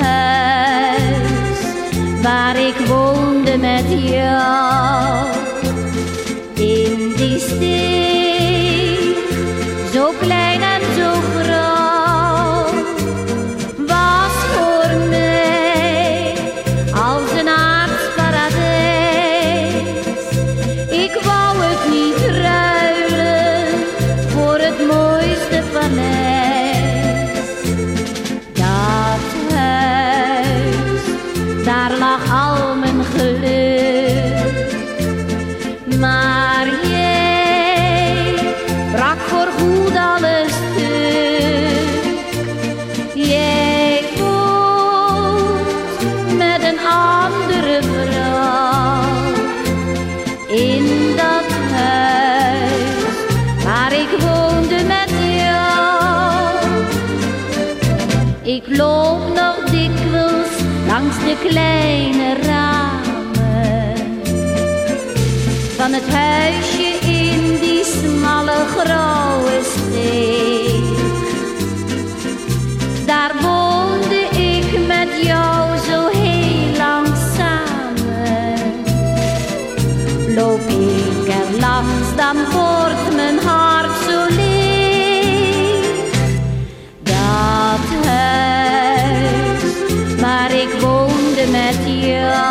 huis waar ik woonde met jou. In die stilte. Ik loop nog dikwijls langs de kleine ramen van het huisje in die smalle grauwe steeg. Daar woonde ik met jou zo heel lang samen. Loop ik er langs, dan wordt met you.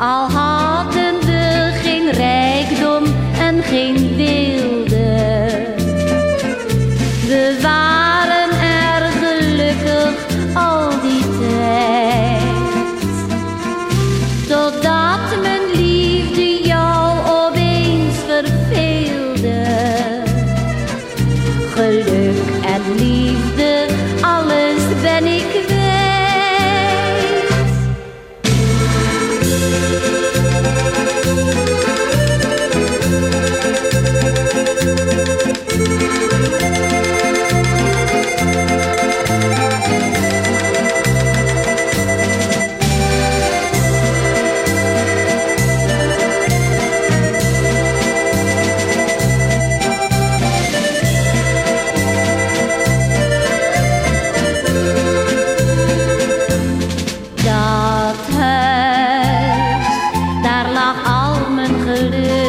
Al hadden we geen rijkdom en geen wilde. We waren er gelukkig al die tijd. Totdat mijn liefde jou opeens verveelde. Geluk en liefde. and hurt it.